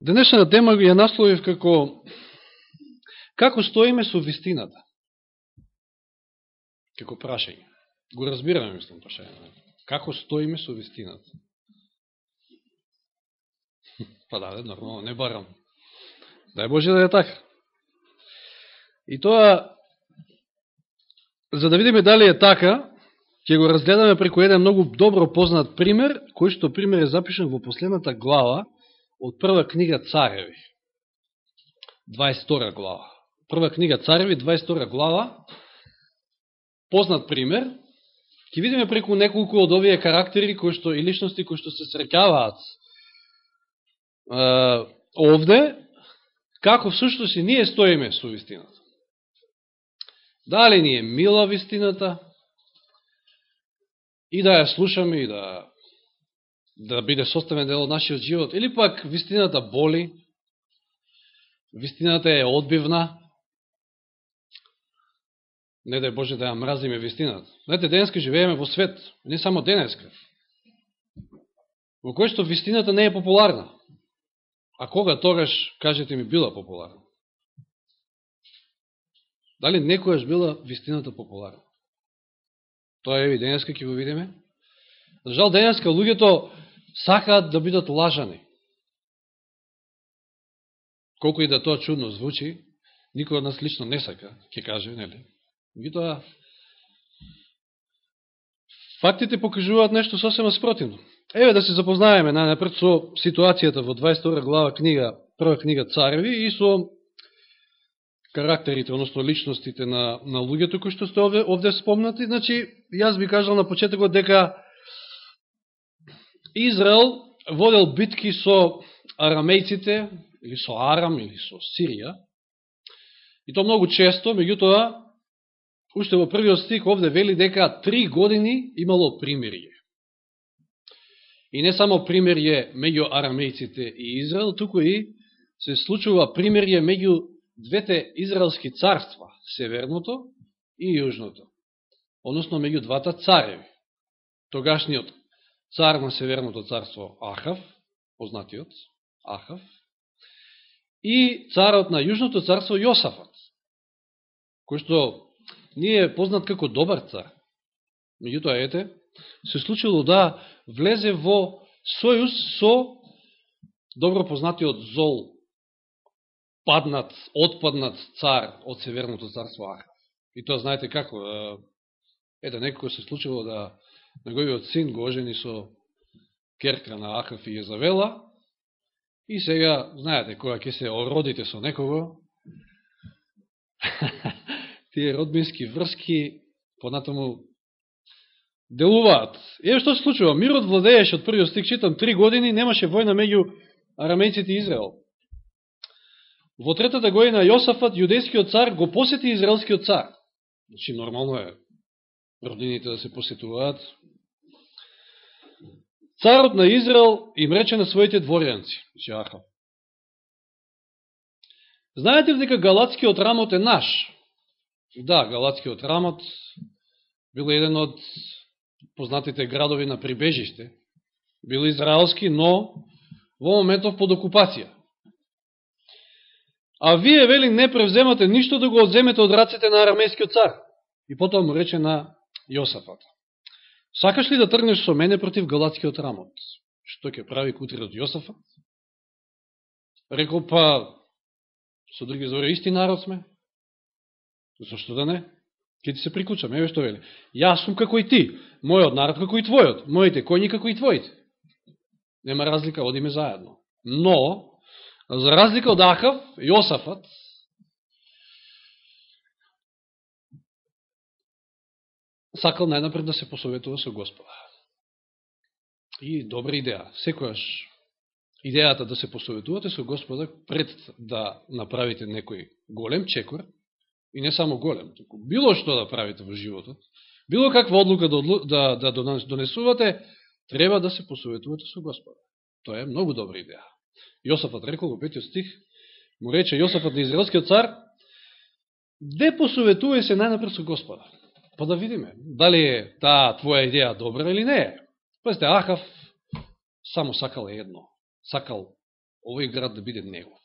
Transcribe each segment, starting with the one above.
Денешна тема ја насловив како како стоиме со вистината. Како прашање. Го разбираме, мислам, прашање. Како стоиме со вистината? Па да, да, нормално, не барам. Дај Боже да е така. И тоа, за да видиме дали е така, ќе го разгледаме преку еден многу добро познат пример, кој што пример е запишен во последната глава од прва книга Цареви. 22 глава. Прва книга Цареви, 22 глава. Познат пример. ќе видиме преку неколку од овие карактери кои што и личности кои што се среќаваат овде, како всушност и ние стоиме со вистината. Дали ни е мила вистината и да ја слушаме и да да биде составен дел од нашиот живот, или пак вистината боли, вистината е одбивна, не дај Боже да ја мразиме вистината. Знаете, денеска живееме во свет, не само денеска, во кој што вистината не е популарна. А кога тогаш, кажете ми, била популарна? Дали некојаш била вистината популарна? Тоа е денеска, ќе го видиме. За жал, денеска луѓето сакаат да бидат лажани. Колко и да тоа чудно звучи, никој од нас лично не сака, ќе каже, нели? Меѓутоа, фактите покажуваат нешто сосема спротивно. Еве да се запознаеме најнапред со ситуацијата во 22 глава книга, прва книга Цареви и со карактерите, односно личностите на, на луѓето кои што сте овде, овде спомнати. Значи, јас би кажал на почетокот дека Израел водел битки со арамејците, или со Арам, или со Сирија. И то многу често, меѓутоа, уште во првиот стих овде вели дека три години имало примирие. И не само примирие меѓу арамејците и Израел, туку и се случува примирие меѓу двете израелски царства, северното и јужното. Односно меѓу двата цареви. Тогашниот цар на Северното царство Ахав, познатиот Ахав, и царот на Јужното царство Јосафат, кој што не е познат како добар цар. Меѓутоа, ете, се случило да влезе во сојуз со добро познатиот зол, паднат, отпаднат цар од Северното царство Ахав. И тоа знаете како, ете, некој се случило да неговиот син го ожени со керка на Ахав и Језавела, и сега, знаете, кога ќе се ородите со некого, тие родбински врски понатаму делуваат. Еве што се случува, мирот владееше од првиот стик, читам, три години немаше војна меѓу арамејците и Израел. Во третата година Јосафат, јудејскиот цар, го посети израелскиот цар. Значи, нормално е родините да се посетуваат, Царот на Израел им рече на своите дворјанци, Ахав. Знаете ли дека Галатскиот рамот е наш? Да, Галатскиот рамот бил еден од познатите градови на прибежиште. Бил израелски, но во моментов под окупација. А вие, вели, не превземате ништо да го одземете од раците на арамејскиот цар. И потоа му рече на Јосафата. Сакаш ли да тргнеш со мене против Галатскиот рамот? Што ќе прави кутрирот Јосафа? Рекол, па, со други збори, исти народ сме. Зошто да не? Ке ти се прикучам, еве што вели. Јас сум како и ти, мојот народ како и твојот, моите коњи како и твоите. Нема разлика, одиме заедно. Но, за разлика од Ахав, Јосафат, сакал најнапред да се посоветува со Господа. И добра идеја. Секојаш идејата да се посоветувате со Господа пред да направите некој голем чекор, и не само голем, туку било што да правите во животот, било каква одлука да, да, да донесувате, треба да се посоветувате со Господа. Тоа е многу добра идеја. Јосафат рекол во петиот стих, му рече Јосафат на Израелскиот цар, де посоветувај се најнапред со Господа. Па да видиме, дали е таа твоја идеја добра или не е. Пазите, Ахав само сакал едно. Сакал овој град да биде негов.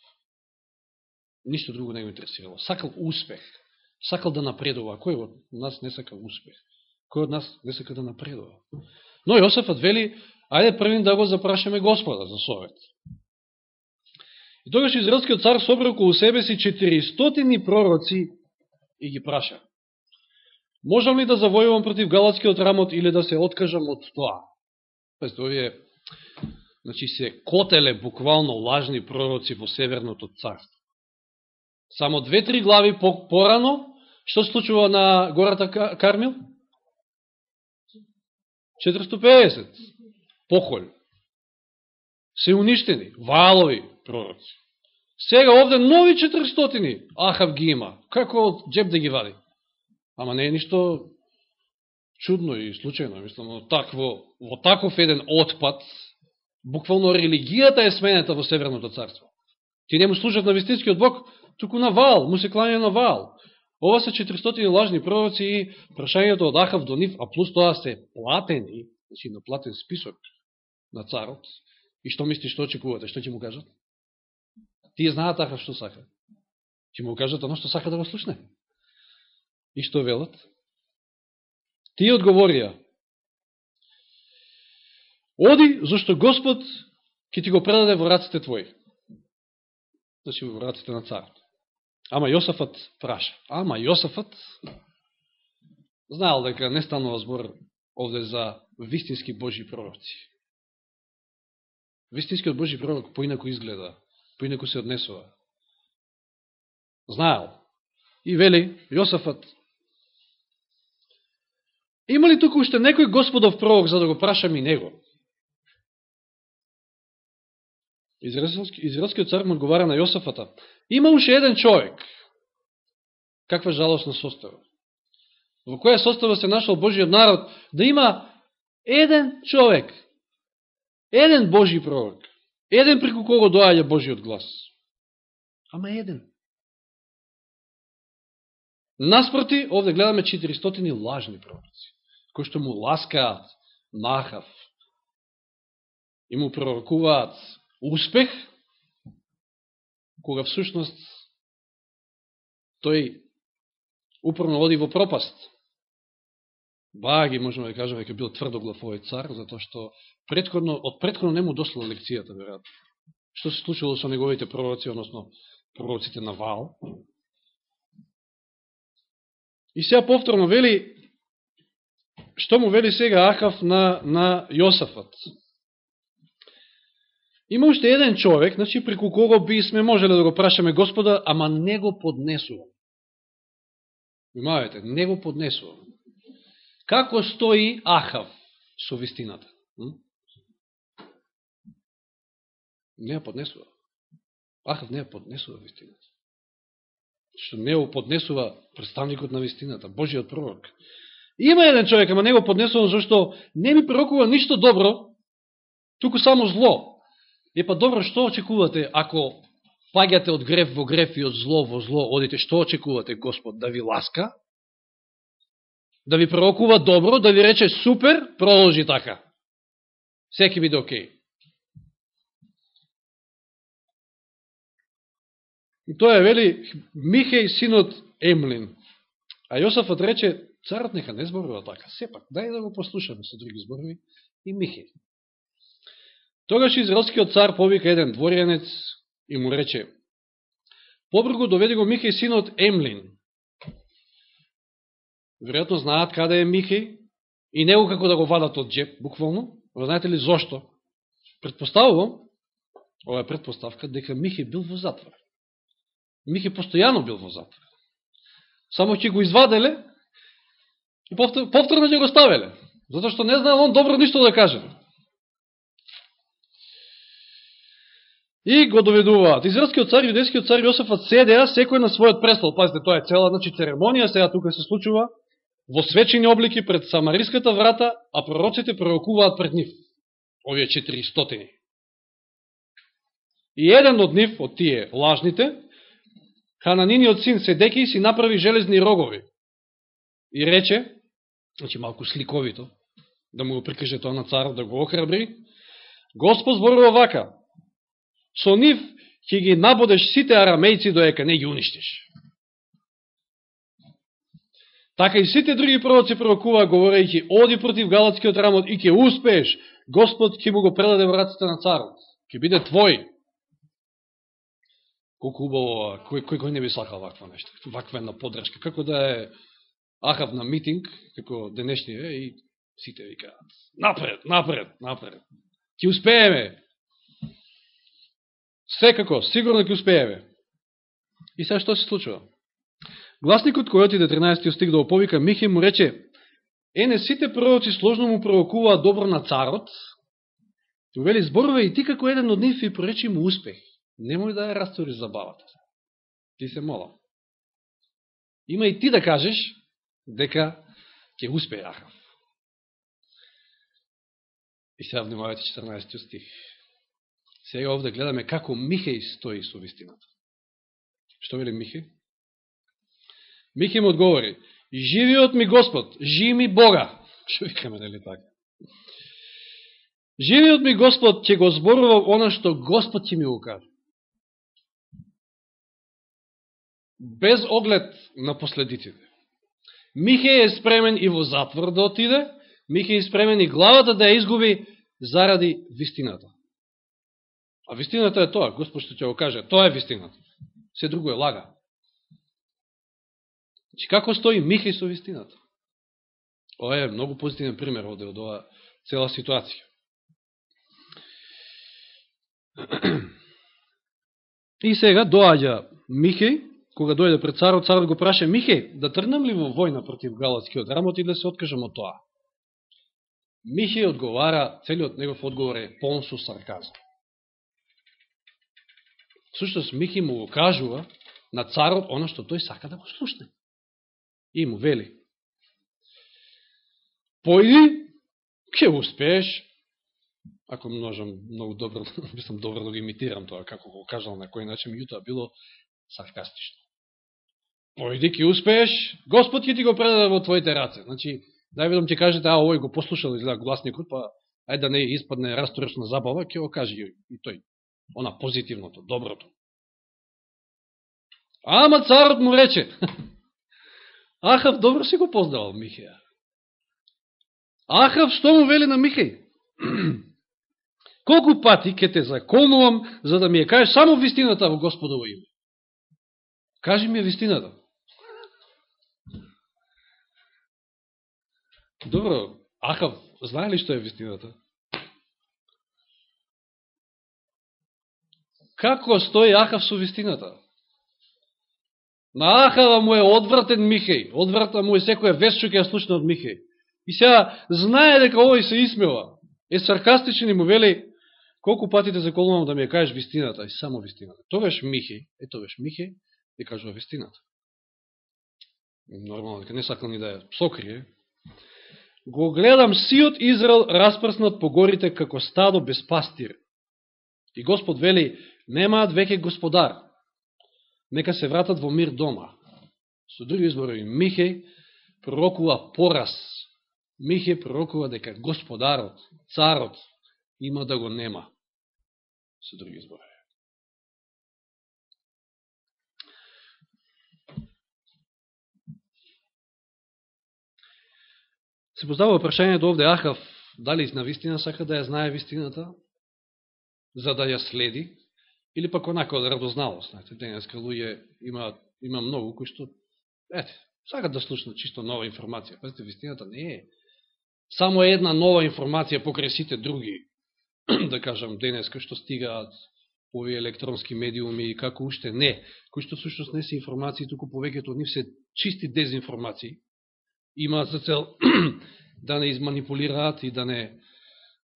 Ништо друго не го интересирало. Сакал успех. Сакал да напредува. Кој од нас не сака успех? Кој од нас не сака да напредува? Но Јосефът вели, ајде првин да го запрашаме Господа за совет. И тогаш Израелскиот цар собра околу себе си 400 пророци и ги праша. Можам ли да завојувам против Галатскиот рамот или да се откажам од тоа? Пајте, овие значи, се котеле буквално лажни пророци во Северното царство. Само две-три глави порано, што се случува на гората Кармил? 450. Похоль. Се уништени. Валови пророци. Сега овде нови 400 Ахав ги има. Како од джеб да ги вади? Ама не е ништо чудно и случајно. Мислам, но такво, во таков еден отпад, буквално религијата е сменета во Северното царство. Ти не му служат на вистинскиот Бог, туку на Вал, му се кланя на Вал. Ова се 400 лажни пророци и прашањето од Ахав до нив, а плюс тоа се платени, значи на платен список на царот. И што мислиш, што очекувате? Што ќе му кажат? Тие знаат Ахав што сака. Ќе му кажат оно што сака да го слушне. И што велат? Тие одговорија. Оди, зашто Господ ќе ти го предаде во раците твои. Значи во раците на царот. Ама Јосафат праша. Ама Јосафат знаел дека не станува збор овде за вистински Божи пророци. Вистинскиот Божи пророк поинако изгледа, поинако се однесува. Знаел. И вели, Јосафат, има ли тука уште некој Господов пророк за да го прашам и него? Израелскиот цар му одговара на Јосафата. Има уште еден човек. Каква жалостна состава. Во која состава се нашол Божиот народ да има еден човек, еден Божи пророк, еден преку кого доаѓа Божиот глас. Ама еден. Наспроти, овде гледаме 400 лажни пророци, кои што му ласкаат Нахав и му пророкуваат успех, кога всушност тој упорно оди во пропаст. Баги, можеме да кажеме, дека бил тврдоглав овој цар, затоа што предходно, од предходно не му дослала лекцијата, веројатно. Што се случило со неговите пророци, односно пророците на Вал. И сега повторно вели, што му вели сега Ахав на, на Јосафат. Има уште еден човек, значи преку кого би сме можеле да го прашаме Господа, ама не го поднесувам. Внимавајте, не го поднесувам. Како стои Ахав со вистината? Не ја поднесува. Ахав не ја поднесува вистината. Што не ја поднесува представникот на вистината, Божиот пророк. Има еден човек, ама не го поднесувам, зашто не ми пророкува ништо добро, туку само зло. Е па добро, што очекувате ако паѓате од греф во греф и од зло во зло, одите, што очекувате Господ да ви ласка? Да ви пророкува добро, да ви рече супер, продолжи така. Секи биде окей. И тоа е, вели, Михеј, синот Емлин. А Јосафот рече, царот нека не зборува така. Сепак, дај да го послушаме со други зборови. И Михеј. Тогаш израелскиот цар повика еден дворјанец и му рече, побргу доведе го Михеј синот Емлин. Веројатно знаат каде е Михеј и него како да го вадат од джеп, буквално. Знаете ли зошто? Предпоставувам, ова е предпоставка, дека Михеј бил во затвор. Михеј постојано бил во затвор. Само ќе го изваделе и повторно ќе го ставеле. Затоа што не знаел он добро ништо да каже. И го доведуваат. Израелскиот цар, јудејскиот цар Јосефат седеа секој на својот престол. Пазите, тоа е цела значи, церемонија, сега тука се случува во свечени облики пред Самариската врата, а пророците пророкуваат пред нив. Овие 400. И еден од нив, од тие лажните, Хананиниот син Седекиј си направи железни рогови. И рече, значи малку сликовито, да му го прикаже тоа на царот, да го охрабри, Господ зборува вака, со нив ќе ги набодеш сите арамејци доека не ги уништиш. Така и сите други пророци пророкува, говорејќи, оди против галатскиот рамот и ќе успееш, Господ ќе му го предаде во раците на царот. Ќе биде твој. Колку убаво, кој, кој, кој не би сакал ваква нешто, ваква една подршка. Како да е Ахав на митинг, како денешнија, и сите викаат, напред, напред, напред. Ќе успееме. Секако, сигурно ќе успееме. И сега што се случува? Гласникот кој отиде 13 стиг да оповика Михе му рече, Ене, сите пророци сложно му пророкуваат добро на царот, Ти вели зборува и ти како еден од нив и поречи му успех. Немој да ја растори забавата. Ти се молам. Има и ти да кажеш дека ќе успее Ахав. И сега внимавајте 14 стих. Сега овде гледаме како Михеј стои со вистината. Што вели Михеј? Михеј му одговори, живиот ми Господ, живи ми Бога. Што викаме, нели така? Живиот ми Господ ќе го зборува она што Господ ќе ми го каже. Без оглед на последиците. Михе е спремен и во затвор да отиде, Михе е спремен и главата да ја изгуби заради вистината. А вистината е тоа, Господ што ќе го каже, тоа е вистината. Се друго е лага. Значи, како стои Михе со вистината? Ова е многу позитивен пример од ова цела ситуација. И сега доаѓа Михеј, кога дојде пред царот, царот го праша, Михеј, да тргнам ли во војна против галатскиот рамот и да се откажам од тоа? Михеј одговара, целиот негов одговор е полн со сарказм. Сушто Михеј му го кажува на царот оно што тој сака да го слушне. И му вели, појди, ќе успееш, ако множам многу добро, мислам добро да го имитирам тоа, како го кажал на кој начин, меѓутоа било саркастично. Појди ки успееш, Господ ќе ти го предаде во твоите раце. Значи, најведом ќе кажете, а овој го послушал изгледа гласникот, па ајде да не испадне расторечна забава, ќе го каже и тој. Она позитивното, доброто. Ама царот му рече, Ахав добро си го познавал Михеја. Ахав што му вели на Михеј? Колку пати ќе те законувам за да ми ја кажеш само вистината во Господово име? Кажи ми ја вистината. Добро, Ахав, знае ли што е вистината? Како стои Ахав со вистината? На Ахава му е одвратен Михеј, одвратна му е секоја вест што ќе ја слушна од Михеј. И сега знае дека овој се исмева, е саркастичен и му вели, Колку пати те заколувам да ми ја кажеш вистината, и само вистината. Тогаш Михеј, е тогаш Михеј ја кажува вистината. Нормално, дека не сакал ни да ја сокрие. Го гледам сиот Израел распрснат по горите како стадо без пастир. И Господ вели, немаат веќе господар. Нека се вратат во мир дома. Со други изборови, Михеј пророкува пораз. Михеј пророкува дека господарот, царот, има да го нема со други зборови. Се поставува прашањето овде Ахав, дали на вистина сака да ја знае вистината, за да ја следи, или пак онако да радозналост. Знаете, денеска луѓе има, има многу кои што, ете, сакат да слушнат чисто нова информација. Пазите, вистината не е само една нова информација покрај сите други да кажам, денеска што стигаат овие електронски медиуми и како уште не, кои што всушност не се информации, туку повеќето од нив се чисти дезинформации, имаат за цел да не изманипулираат и да не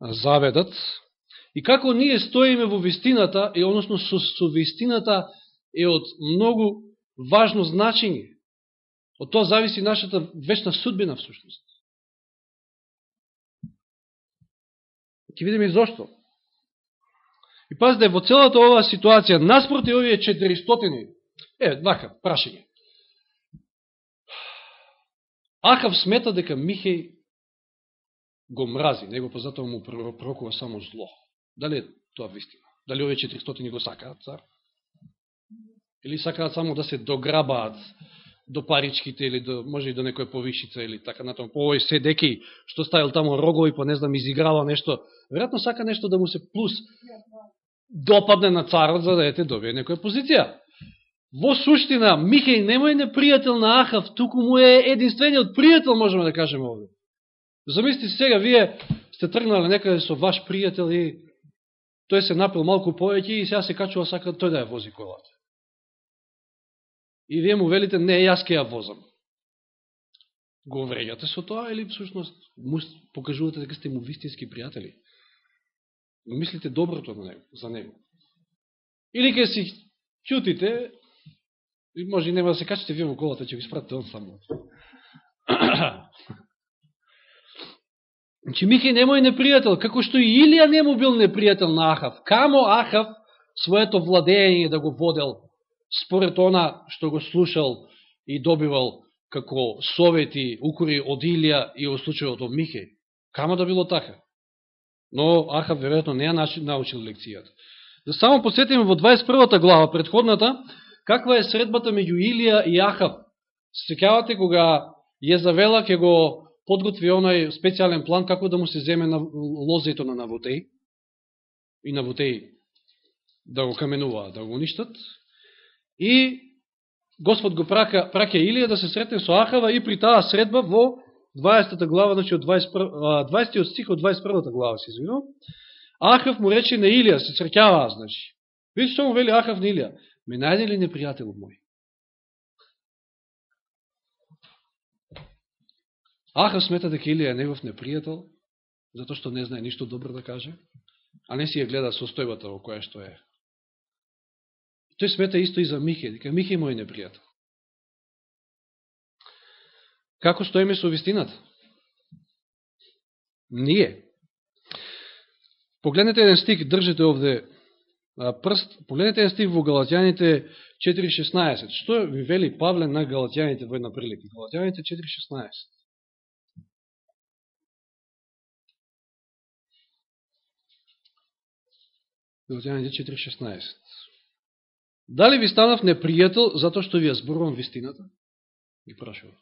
заведат. И како ние стоиме во вистината, и односно со, со вистината е од многу важно значење. Од тоа зависи нашата вечна судбина всушност. Ке видиме и зошто. И пазите, во целата оваа ситуација, наспроти овие 400, е, вака, прашање. Ахав смета дека Михеј го мрази, него позатоа му пророкува само зло. Дали е тоа вистина? Дали овие 400 го сакаат цар? Или сакаат само да се дограбаат до паричките или до, може и до некоја повишица или така на тоа. По овој седеки што ставил таму рогови, па не знам, изиграва нешто. Веројатно сака нешто да му се плюс допадне на царот за да ете добие некоја позиција. Во суштина, Михеј немој непријател на Ахав, туку му е единствениот пријател, можеме да кажеме овде. Замисли сега, вие сте тргнали некаде со ваш пријател и тој се напил малку повеќе и сега се качува сака тој да ја вози колата. И вие му велите, не, јас ке ја возам. Го вреѓате со тоа или всушност му покажувате дека сте му вистински пријатели? Мислите доброто на него, за него. Или ке си ќутите, може и нема да се качите вие во колата, ќе го спратите он само. Значи Михај немој непријател, како што и Илија не му бил непријател на Ахав. Камо Ахав своето владење да го водел според она што го слушал и добивал како совети, укори од Илија и во случајот од Михе, Камо да било така? Но Ахав веројатно не ја научил лекцијата. Да само посетиме во 21 глава, предходната, каква е средбата меѓу Илија и Ахав. Секјавате кога Језавела ќе го подготви оној специјален план како да му се земе на лозето на Навотеј и Навотеј да го каменуваат, да го уништат. И Господ го прака, праќа Илија да се сретне со Ахава и при таа средба во 20 глава, значи од 20, 20 стих од 21 глава, се извинувам. Ахав му рече на Илија, се среќаваа, значи. Види што му вели Ахав на Илија? Ме најде ли непријател мој? Ахав смета дека Илија е негов непријател, затоа што не знае ништо добро да каже, а не си ја гледа состојбата во која што е. Тој смета исто и за Михе, дека Михе е мој непријател. Како стоиме со вистината? Ние. Погледнете еден стик, држите овде прст, погледнете еден стик во Галатјаните 4.16. Што ви вели Павле на Галатјаните во една прилика? Галатјаните 4.16. Галатјаните 4.16. Дали ви станав непријател затоа што ви ја зборувам вистината? И прашувам.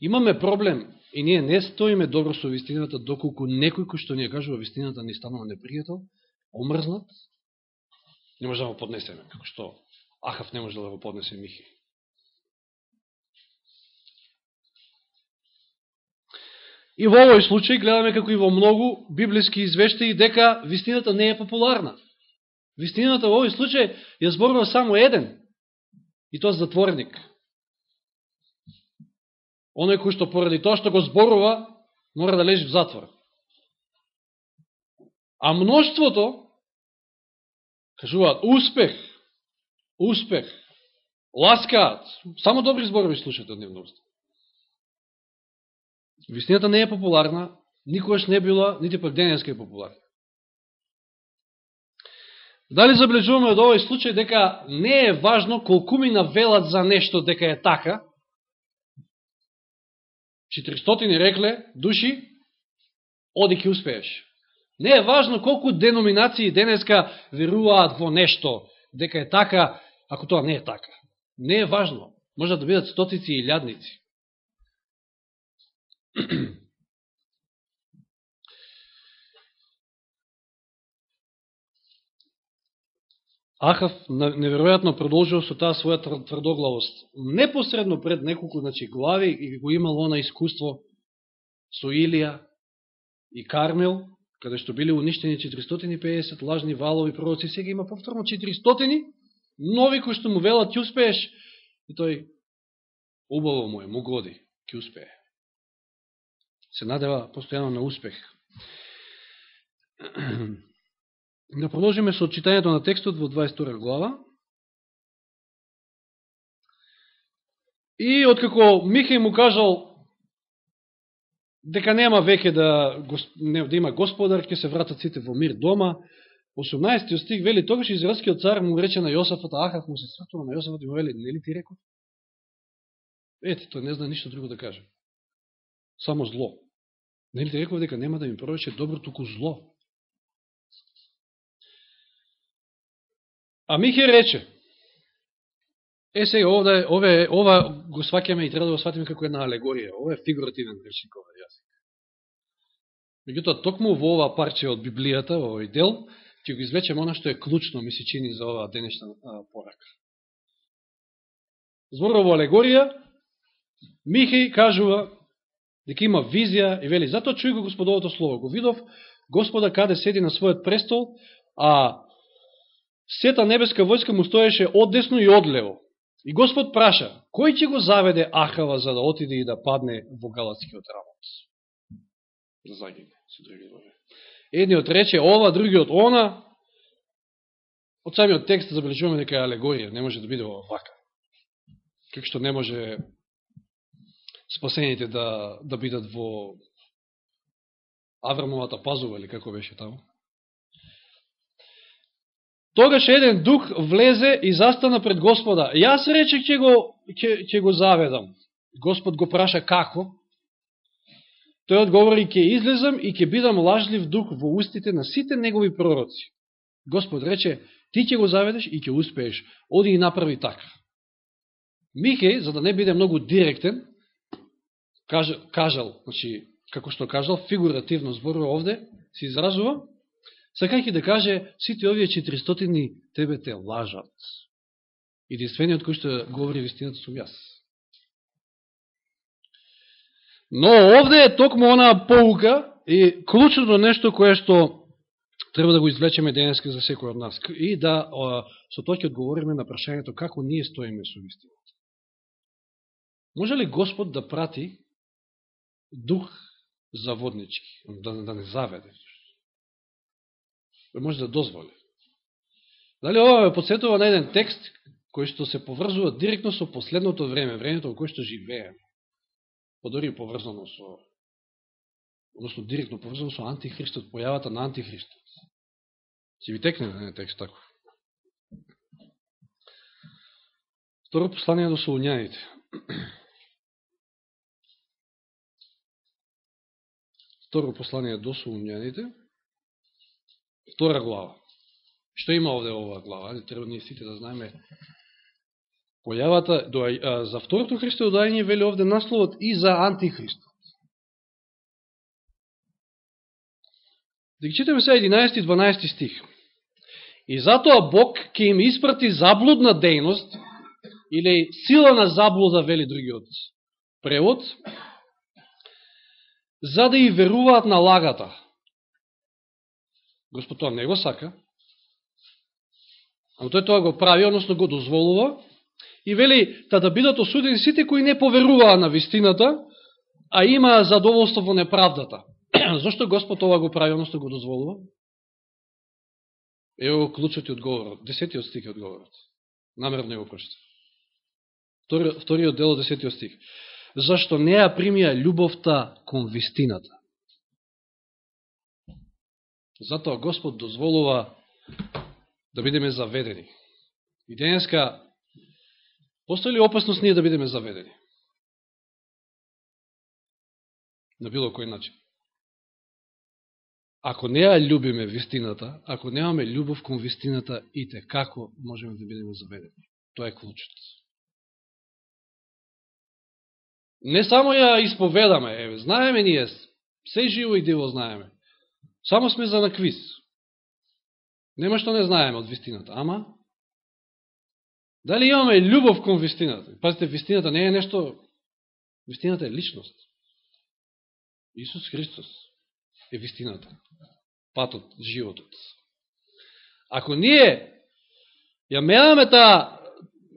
Имаме проблем и ние не стоиме добро со вистината доколку некој кој што ни ја кажува вистината ни станува непријател, омрзнат, не може да го поднесеме, како што Ахав не може да го поднесе Михи. И во овој случај гледаме како и во многу библиски извештаи дека вистината не е популарна. Вистината во овој случај ја зборува само еден, и тоа затворник. Оној кој што поради тоа што го зборува, мора да лежи в затвор. А мноштвото, кажуваат, успех, успех, ласкаат, само добри зборови слушате од нивност. Вистината не е популарна, никогаш не била, нити пак денеска е популарна. Дали заблежуваме од овој случај дека не е важно колку ми навелат за нешто дека е така? 400 рекле души, оди ки успееш. Не е важно колку деноминации денеска веруваат во нешто дека е така, ако тоа не е така. Не е важно. Може да бидат стотици и лјадници. Ахав неверојатно продолжил со таа своја тврдоглавост. Непосредно пред неколку значи, глави и го имало она искуство со Илија и Кармел, каде што били уништени 450 лажни валови пророци, сега има повторно 400 нови кои што му велат, ќе успееш. И тој, убаво му е, му годи, ќе успее се надева постојано на успех. Да продолжиме со читањето на текстот во 22 глава. И откако Михај му кажал дека нема веќе да, да има господар, ќе се вратат сите во мир дома, 18 стих вели, тогаш израелскиот цар му рече на Јосафата, Ахав му се свртува на Јосафата и му вели, нели ти реков? Ете, тој не знае ништо друго да каже. Само зло. Нели ти реков дека нема да ми пророче добро, туку зло. А Михе рече, е сега овде, ове, ова го сваќаме и треба да го сватиме како една алегорија. Ова е фигуративен речник ова јазик. Меѓутоа, токму во ова парче од Библијата, во овој дел, ќе го извлечем оно што е клучно, ми се чини, за оваа денешна порака. Зборува во алегорија, Михеј кажува дека има визија и вели, затоа чуј го Господовото Слово. Го видов Господа каде седи на својот престол, а сета небеска војска му стоеше одесно и одлево. И Господ праша, кој ќе го заведе Ахава за да отиде и да падне во галатскиот рамот? Да загине, се други збори. Едниот рече ова, другиот она. Од самиот текст забележуваме дека е алегорија, не може да биде вака како што не може спасените да, да бидат во Аврамовата пазува, или како беше таму. Тогаш еден дух влезе и застана пред Господа. Јас рече ќе го, ќе, ќе го заведам. Господ го праша како? Тој одговори, ќе излезам и ќе бидам лажлив дух во устите на сите негови пророци. Господ рече, ти ќе го заведеш и ќе успееш. Оди и направи така. Михеј, за да не биде многу директен, кажал, кажал значи, како што кажал, фигуративно зборува овде, се изразува, сакајќи да каже, сите овие 400 тебе те лажат. Единствениот кој што говори вистината сум јас. Но овде е токму онаа поука и клучното нешто кое што треба да го извлечеме денеска за секој од нас и да со тоа ќе одговориме на прашањето како ние стоиме со вистината. Може ли Господ да прати дух заводнички, да, да не заведе? Може да дозволи. Дали ова ме подсетува на еден текст кој што се поврзува директно со последното време, времето во кој што живееме. Подори па поврзано со односно директно поврзано со антихристот, појавата на антихристот. Си ви текне на еден текст тако. Второ послание до Солуњаните. Второ послание до Солумјаните, втора глава. Што има овде оваа глава? Не треба ние сите да знаеме појавата, до, а, за второто Христо доаѓање вели овде насловот и за антихристот. Да ги читаме сега 11 и 12 стих. И затоа Бог ќе им испрати заблудна дејност, или сила на заблуда, вели другиот превод, за да и веруваат на лагата. Господ тоа не го сака, ама тој тоа го прави, односно го дозволува, и вели та да бидат осудени сите кои не поверуваа на вистината, а има задоволство во неправдата. Зошто Господ тоа го прави, односно го дозволува? Ево го клучот и одговорот, десетиот стих е одговорот. Намерно го прочитам. Вториот дел од десетиот стих зашто не ја примија љубовта кон вистината. Затоа Господ дозволува да бидеме заведени. И денеска, постои ли опасност ние да бидеме заведени? На било кој начин. Ако не ја любиме вистината, ако немаме љубов кон вистината, ите како можеме да бидеме заведени? Тоа е клучот. Не само ја исповедаме, еве, знаеме ние, се живо и диво знаеме. Само сме за на квиз. Нема што не знаеме од вистината, ама дали имаме љубов кон вистината? Пазите, вистината не е нешто, вистината е личност. Исус Христос е вистината, патот, животот. Ако ние ја менаме таа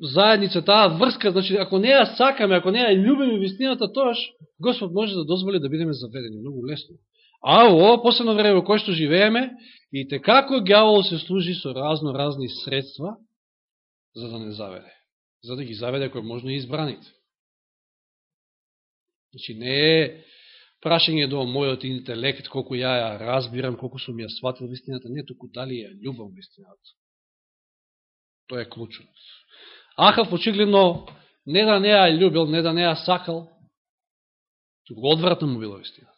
заедница, таа врска, значи, ако не ја сакаме, ако не ја љубиме вистината, тоаш Господ може да дозволи да бидеме заведени многу лесно. А во ова последно време во кое што живееме, и те како гјавол се служи со разно разни средства за да не заведе. За да ги заведе кој можно и избраните. Значи не е прашање до мојот интелект, колку ја ја разбирам, колку сум ја сватил вистината, не току дали ја љубам вистината. Тоа е клучот. Ахав очигледно не да не ја љубил, не да не ја сакал, туку одвратно му било вистината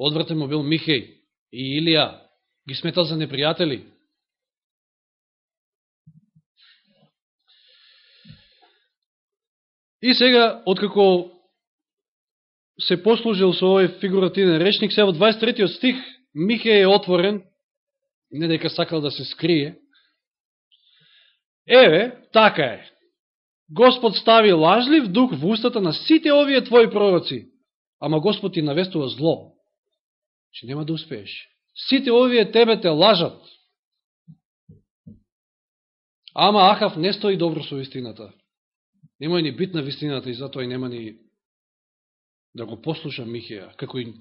одвратен му бил Михеј и Илија, ги сметал за непријатели. И сега, откако се послужил со овој фигуративен речник, се во 23 стих, Михеј е отворен, не дека сакал да се скрие. Еве, така е. Господ стави лажлив дух во устата на сите овие твои пророци, ама Господ ти навестува зло, че нема да успееш. Сите овие тебе те лажат. Ама Ахав не стои добро со вистината. Нема ни битна вистината и затоа и нема ни да го послуша Михија, како и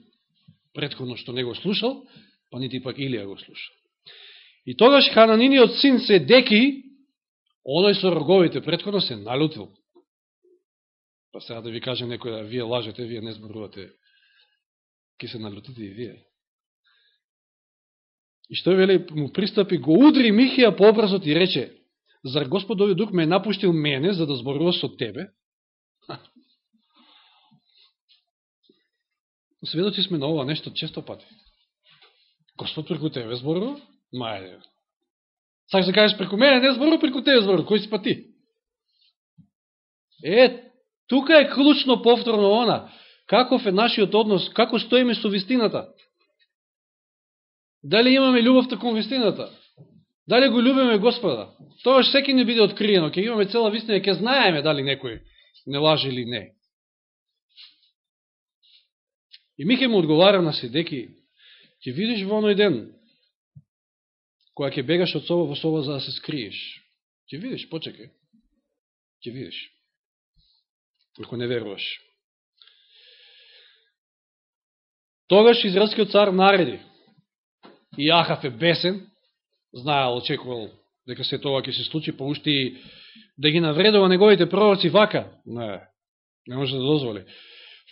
предходно што не го слушал, па нити пак Илија го слушал. И тогаш Хананиниот син се деки, оној со роговите предходно се налютил. Па сега да ви кажа некој да вие лажете, вие не зборувате, ќе се налютите и вие. И што вели, му пристапи, го удри Михија по образот и рече, зар Господови дух ме напуштил мене за да зборува со тебе? Сведоци сме на ова нешто често пати. Господ преку тебе зборува? Мајде. Сакаш да кажеш преку мене не зборува, преку тебе зборува. Кој си па ти? Е, тука е клучно повторно она. Каков е нашиот однос, како стоиме со вистината? Дали имаме љубовта кон вистината? Дали го любиме Господа? Тоа секи не биде откриено. Ке имаме цела вистина, ќе знаеме дали некој не лаже или не. И Михе му одговара на седеки, ќе видиш во оној ден, која ќе бегаш од соба во соба за да се скриеш. Ќе видиш, почекај. Ќе видиш. Ако не веруваш. Тогаш израелскиот цар нареди. И Ахав е бесен, знаел, очекувал дека се тоа ќе се случи, па уште да ги навредува неговите пророци вака. Не, не може да дозволи.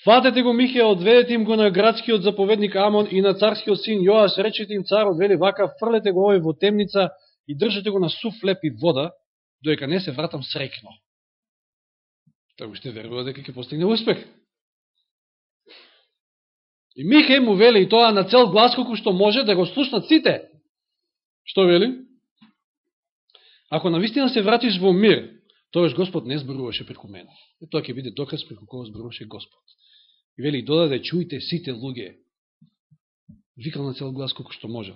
Фатете го Михеја, одведете им го на градскиот заповедник Амон и на царскиот син Јоас, речете им царот, вели вака, фрлете го овој во темница и држете го на суф леп и вода, доека не се вратам срекно. Тоа уште верува дека ќе постигне успех. И Михеј му вели и тоа на цел глас колку што може да го слушнат сите. Што вели? Ако навистина се вратиш во мир, тогаш Господ не зборуваше преку мене. И тоа ќе биде доказ преку кого зборуваше Господ. И вели, додаде, чујте сите луѓе. Викал на цел глас колку што може.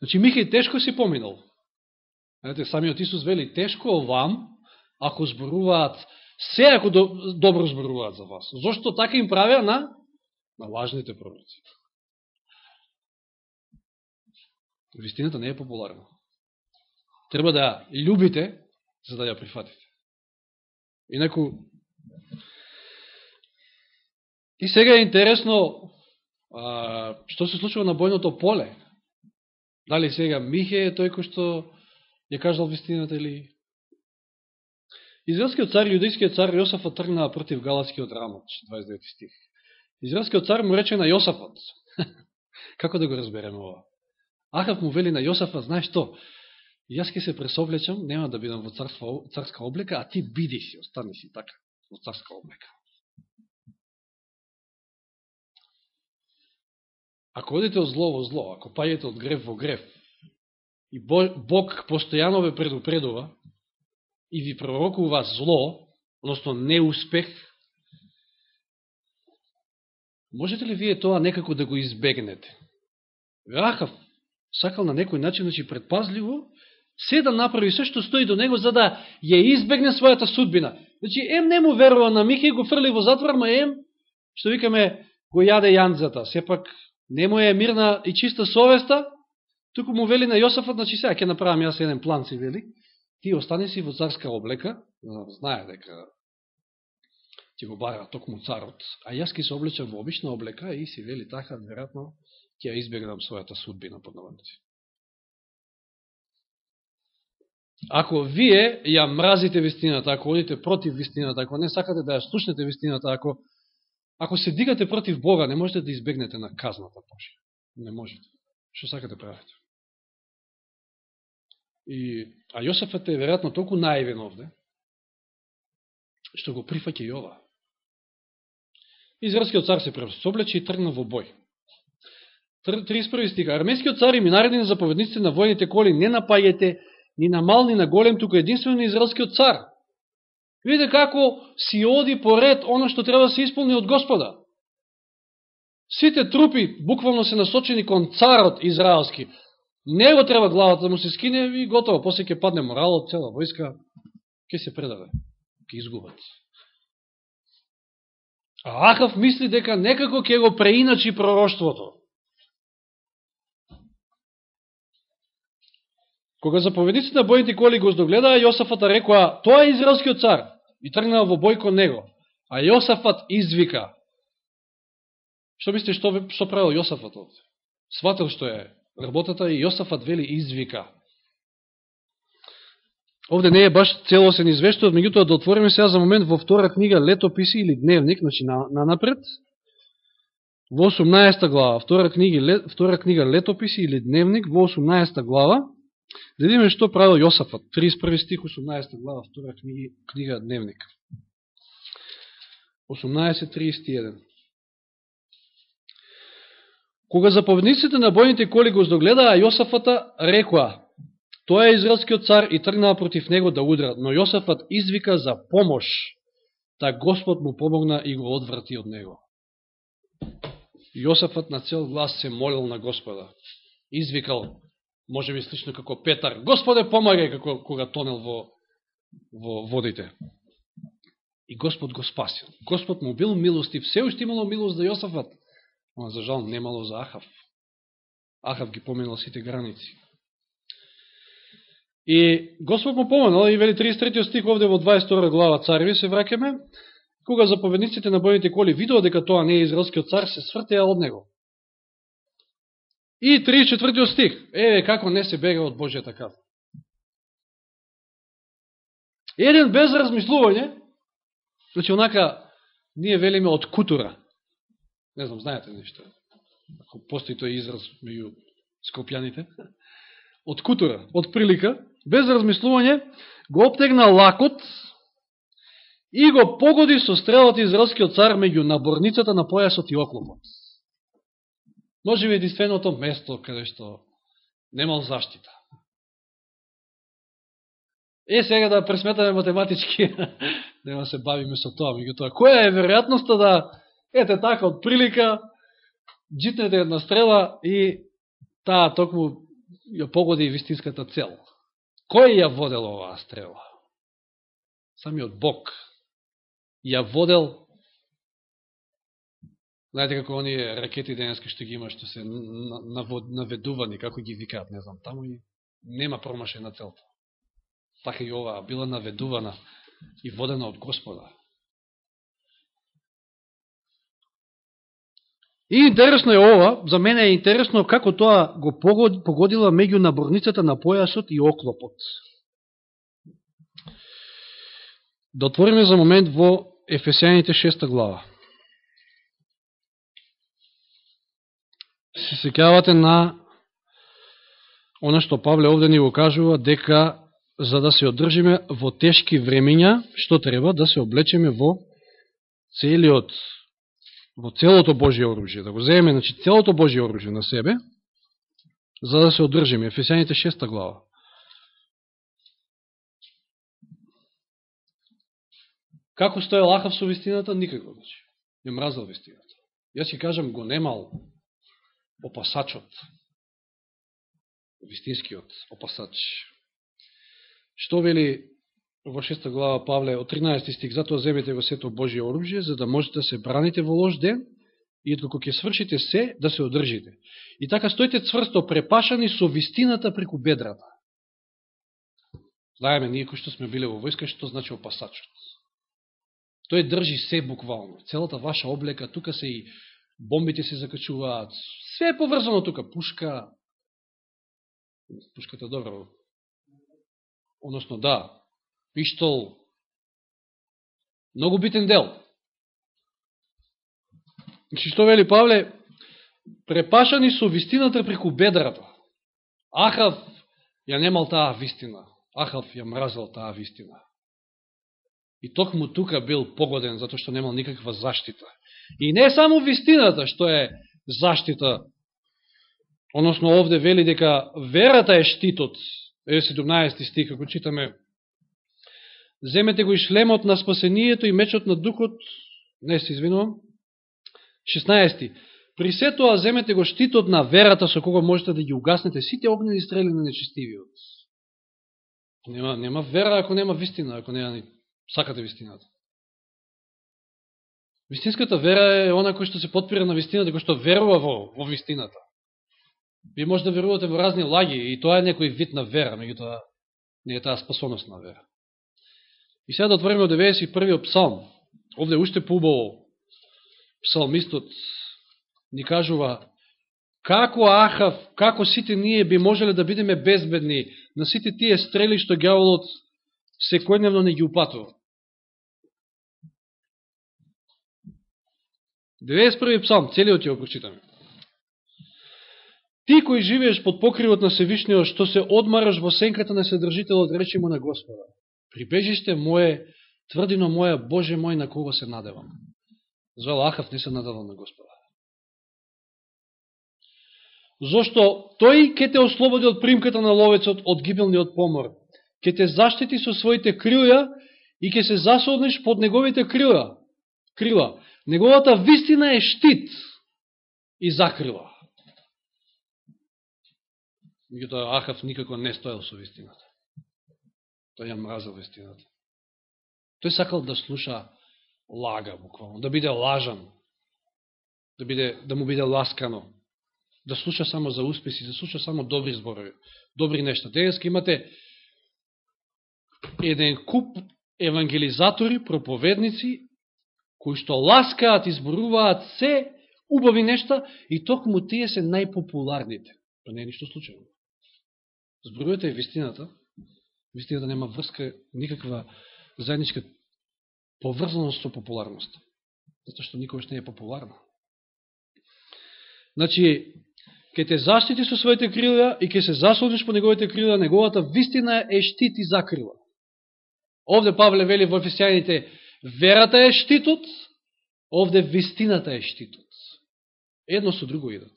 Значи, Михај тешко си поминал. Знаете, самиот Исус вели, тешко вам, ако зборуваат, се ако до, добро зборуваат за вас. Зошто така им правеа на, на лажните пророци. Вистината не е популарна. Треба да любите, за да ја прифатите. Инаку, и сега е интересно, а, што се случува на бојното поле. Дали сега Михе е тој кој што ја кажал вистината или... Израелскиот цар, јудејскиот цар Јосафот тргнаа против галатскиот рамот, 29 стих. Израелскиот цар му рече на Јосафот. Како да го разбереме ова? Ахав му вели на Јосафа, знаеш што, Јас ке се пресовлечам, нема да бидам во царство, царска облека, а ти биди си, остани си така, во царска облека. Ако одите од зло во зло, ако пајете од грев во грев, и Бог постојано ве предупредува и ви пророкува зло, односно неуспех, можете ли вие тоа некако да го избегнете? Рахав сакал на некој начин, значи предпазливо, се да направи се што стои до него, за да ја избегне својата судбина. Значи, ем не му верува на Михе, го фрли во затвор, ма ем, што викаме, го јаде јанзата. Сепак, не му е мирна и чиста совеста, туку му вели на Јосафот, значи сега ќе направам јас еден план, си вели, ти остани си во царска облека, знае дека ќе го бара токму царот, а јас ке се облечам во обична облека и си вели така, веројатно, ќе ја избегнам својата судбина под наводници. Ако вие ја мразите вистината, ако одите против вистината, ако не сакате да ја слушнете вистината, ако, ако се дигате против Бога, не можете да избегнете на казната Божия. Не можете. Што сакате да правите? И, а Јосафат е веројатно толку наивен овде, што го прифаќа и ова. Израелскиот цар се пресоблече и тргна во бој. 31 стиха. Армейскиот цар и минареди на заповедниците на војните коли, не напајете ни на мал, ни на голем, туку единствено на израелскиот цар. Видите како си оди поред оно што треба да се исполни од Господа. Сите трупи буквално се насочени кон царот израелски. Него треба главата да му се скине и готово. После ќе падне моралот, цела војска, ќе се предаде, ќе изгубат. А Ахав мисли дека некако ќе го преиначи пророштвото. Кога заповедниците на бојните коли го здогледаа, Јосафата рекоа, тоа е израелскиот цар, и тргнаа во бој кон него. А Јосафат извика. Што мислите, што, што правил Јосафат овде? Сватил што е работата и Јосафат вели извика. Овде не е баш целосен извештај, меѓутоа да отвориме сега за момент во втора книга Летописи или Дневник, значи на, на напред. Во 18 глава, втора книга, втора книга Летописи или Дневник, во 18 глава, Да видиме што правил Јосафат. 31 стих, 18 глава, втора книга, книга Дневник. 18.31 Кога заповедниците на бојните коли го здогледаа, Јосафата рекоа, тоа е израелскиот цар и тргнаа против него да удрат, но Јосафат извика за помош, та Господ му помогна и го одврати од него. Јосафат на цел глас се молил на Господа. Извикал, може би слично како Петар, Господе помагај како кога тонел во, во водите. И Господ го спасил. Господ му бил милостив, се уште имало милост за Јосафат, Ама за жал немало за Ахав. Ахав ги поминал сите граници. И Господ му поминал, и вели 33 стих овде во 22 глава цареви се вракеме, кога заповедниците на бојните коли видоа дека тоа не е израелскиот цар, се свртеа од него. И 34 стих. Еве како не се бега од Божијата казна. Еден без размислување, значи онака, ние велиме од кутура. Не знам, знаете нешто. Ако постои тој израз меѓу скопјаните. Од кутура, од прилика, без размислување, го обтегна лакот и го погоди со стрелот израелскиот цар меѓу наборницата на појасот и оклопот. Може би единственото место каде што немал заштита. Е, сега да пресметаме математички, нема да се бавиме со тоа, меѓутоа. Која е веројатноста да, ете така, од прилика, джитнете една стрела и таа токму ја погоди вистинската цел. Кој ја водел оваа стрела? Самиот Бог ја водел Знаете како оние ракети денеска што ги има, што се наведувани, како ги викаат, не знам, таму и нема промашена целта. Така и ова била наведувана и водена од Господа. И интересно е ова, за мене е интересно како тоа го погодила меѓу наборницата на појасот и оклопот. Да отвориме за момент во Ефесијаните 6 глава. се секјавате на оно што Павле овде ни го кажува, дека за да се одржиме во тешки времења, што треба да се облечеме во целиот во целото Божие оружје, да го земеме значи, целото Божие оружје на себе, за да се одржиме. Ефесијаните 6 глава. Како стоја Лахав со вистината? Никако, значи. Не мразал вистината. Јас ќе кажам, го немал опасачот, вистинскиот опасач. Што вели во 6 глава Павле од 13 стих, затоа земете го сето Божие оружје, за да можете да се браните во лош ден и како ќе свршите се, да се одржите. И така стоите цврсто препашани со вистината преку бедрата. Знаеме, ние кои што сме биле во војска, што значи опасачот. Тој држи се буквално. Целата ваша облека, тука се и бомбите се закачуваат, све е поврзано тука, пушка, пушката добро, односно да, пиштол, многу битен дел. Значи, што вели Павле, препашани со вистината преку бедрата. Ахав ја немал таа вистина. Ахав ја мразел таа вистина. И токму тука бил погоден, затоа што немал никаква заштита. И не само вистината, што е заштита, односно овде вели дека верата е штитот, е 17 стих, како читаме, земете го и шлемот на спасението и мечот на духот, не се извинувам, 16. При се тоа земете го штитот на верата со кога можете да ги угаснете сите огнени стрели на нечестивиот. Нема, нема вера ако нема вистина, ако нема сакате вистината. Вистинската вера е она која што се подпира на вистината, која што верува во, во вистината. Ви може да верувате во разни лаги и тоа е некој вид на вера, меѓутоа не е таа спасоносна вера. И сега да отвориме од 91. псалм. Овде уште поубаво псалмистот ни кажува како Ахав, како сите ние би можеле да бидеме безбедни на сите тие стрели што гјаволот секојдневно не ги упатува. 91. псалм, целиот ја прочитаме. Ти кој живееш под покривот на Севишниот, што се одмараш во сенката на Седржителот, речи му на Господа. Прибежиште моје, тврдино моја, Боже мој, на кого се надевам. Зоел Ахав не се надевал на Господа. Зошто тој ке те ослободи од примката на ловецот од гибелниот помор. Ке те заштити со своите крилја и ке се засодниш под неговите крила. крила. Неговата вистина е штит и закрила. Меѓутоа Ахав никако не стоел со вистината. Тој ја мразил вистината. Тој сакал да слуша лага, буквално, да биде лажан, да, биде, да му биде ласкано, да слуша само за успеси, да слуша само добри зборови, добри нешта. Денеска имате еден куп евангелизатори, проповедници, кои што ласкаат, изборуваат се убави нешта и токму тие се најпопуларните. Па не е ништо случайно. Зборувате вистината. Вистина да нема врска, никаква заедничка поврзаност со популарност. Зато што никогаш не е популарна. Значи, ке те заштити со своите крила и ке се заслужиш по неговите крила, неговата вистина е штит и закрила. Овде Павле вели во Ефесијаните, верата е штитот, овде вистината е штитот. Едно со друго идат.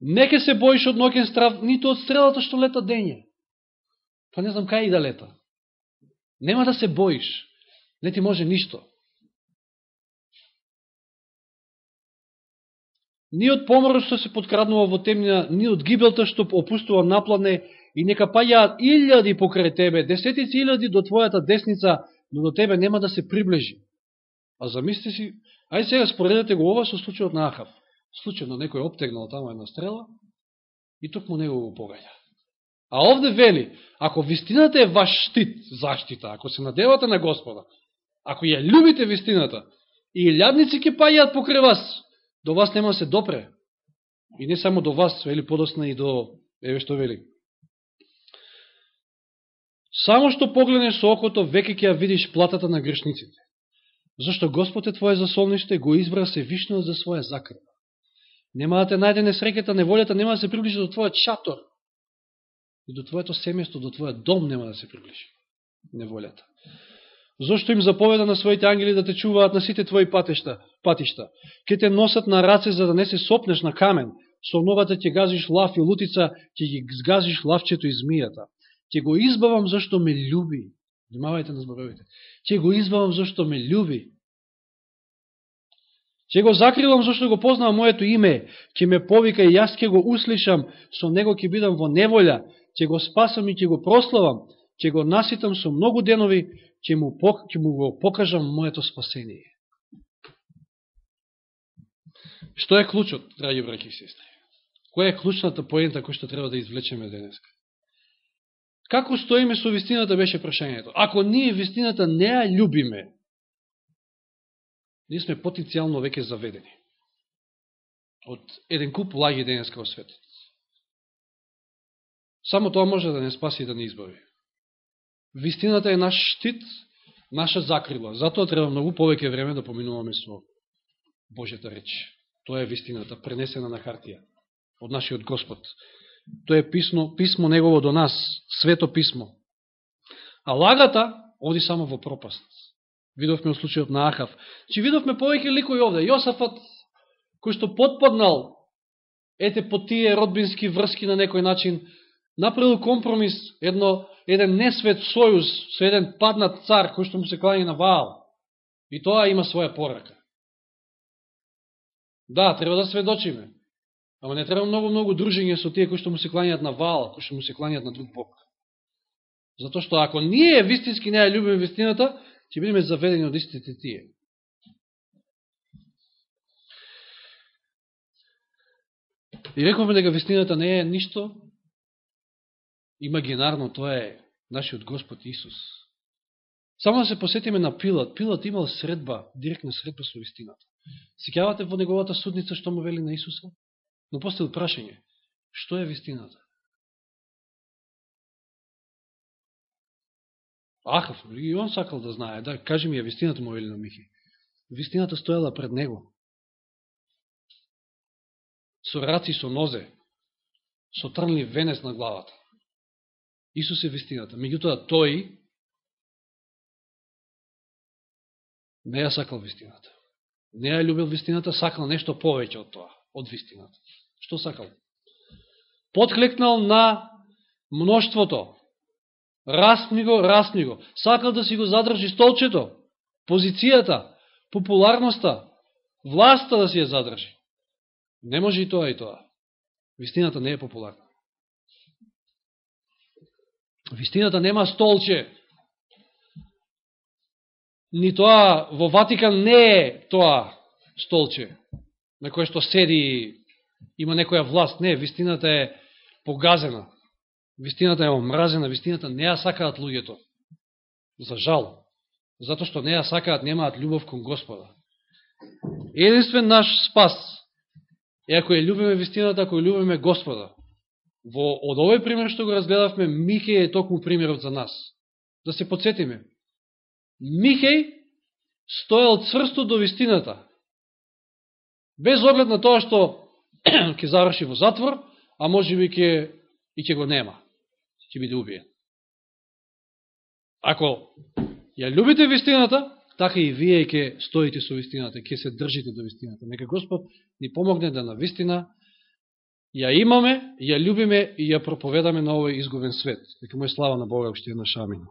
Не ке се боиш од нокен страв, нито од стрелата што лета дење. Па не знам кај и да лета. Нема да се боиш. Не ти може ништо. Ни од поморот што се подкраднува во темнина, ни од гибелта што опустува наплане, и нека паѓаат илјади покрај тебе, десетици илјади до твојата десница, но до тебе нема да се приближи. А замисли си, ај сега споредете го ова со случајот на Ахав. Случајно некој оптегнал тамо една стрела и токму него го погаѓа. А овде вели, ако вистината е ваш штит, заштита, ако се надевате на Господа, ако ја любите вистината, и лјадници ќе пајат покрај вас, до вас нема да се допре. И не само до вас, вели подосна и до, еве што вели. Само што погледнеш со окото, веќе ќе ја видиш платата на грешниците. Зашто Господ е твое засолниште, го избра се вишно за своја закрва. Нема да те најде несрекета, неволјата, нема да се приближи до твојот шатор. И до твоето семејство, до твојот дом нема да се приближи неволјата. Зошто им заповеда на своите ангели да те чуваат на сите твои патишта, патишта. Ке те носат на раце за да не се сопнеш на камен. Со новата ќе газиш лав и лутица, ќе ги сгазиш лавчето и змијата. Ќе го избавам зашто ме љуби. Внимавајте на зборовите. Ќе го избавам зашто ме љуби. Ќе го закривам зашто го познава моето име. Ќе ме повика и јас ќе го услишам. Со него ќе бидам во неволја. Ќе го спасам и ќе го прославам. Ќе го наситам со многу денови ќе му, ќе му го покажам моето спасение. Што е клучот, драги браки и сестри? Која е клучната поента која што треба да извлечеме денеска? Како стоиме со вистината беше прашањето? Ако ние вистината не ја љубиме, ние сме потенцијално веќе заведени од еден куп лаги денеска во светот. Само тоа може да не спаси и да не избави. Вистината е наш штит, наша закрила. Затоа треба многу повеќе време да поминуваме со Божјата реч. Тоа е вистината, пренесена на хартија од нашиот Господ. Тоа е писмо, писмо негово до нас, свето писмо. А лагата оди само во пропаст. Видовме случајот на Ахав. Чи видовме повеќе ликови овде. Јосафат, кој што подпаднал ете по тие родбински врски на некој начин, направил компромис, едно, еден несвет сојуз со еден паднат цар кој што му се клани на Ваал. И тоа има своја порака. Да, треба да сведочиме. Ама не треба многу-многу дружење со тие кои што му се кланјат на Ваал, кои што му се кланјат на друг Бог. Затоа што ако ние вистински не ја любиме вистината, ќе бидеме заведени од истите тие. И рековме дека вистината не е ништо имагинарно, тоа е нашиот Господ Исус. Само да се посетиме на Пилат. Пилат имал средба, директна средба со вистината. Секјавате во неговата судница што му вели на Исуса? Но постел прашање, што е вистината? Ахав, и он сакал да знае, да, кажи ми ја вистината му вели на Михи. Вистината стоела пред него. Со раци, со нозе, со трнли венец на главата. Исус е вистината. Меѓутоа, тој не ја сакал вистината. Не ја любил вистината, сакал нешто повеќе од тоа, од вистината. Што сакал? Подхлекнал на мноштвото. Расни го, расни го. Сакал да си го задржи столчето, позицијата, популарноста, власта да си ја задржи. Не може и тоа и тоа. Вистината не е популарна. Вистината нема столче. Ни тоа во Ватикан не е тоа столче на кое што седи има некоја власт. Не, вистината е погазена. Вистината е омразена, вистината не ја сакаат луѓето. За жал. Зато што не ја сакаат, немаат љубов кон Господа. Единствен наш спас е ако ја любиме вистината, ако ја любиме Господа. Во, од овој пример што го разгледавме, Михеј е токму примерот за нас. Да се подсетиме. Михеј стоел цврсто до вистината. Без оглед на тоа што ќе заврши во затвор, а може би ќе и ќе го нема. Ќе биде убиен. Ако ја любите вистината, така и вие ќе стоите со вистината, ќе се држите до вистината. Нека Господ ни помогне да на вистина ја имаме, ја любиме и ја проповедаме на овој изгубен свет. Нека му е слава на Бога, уште една шамина.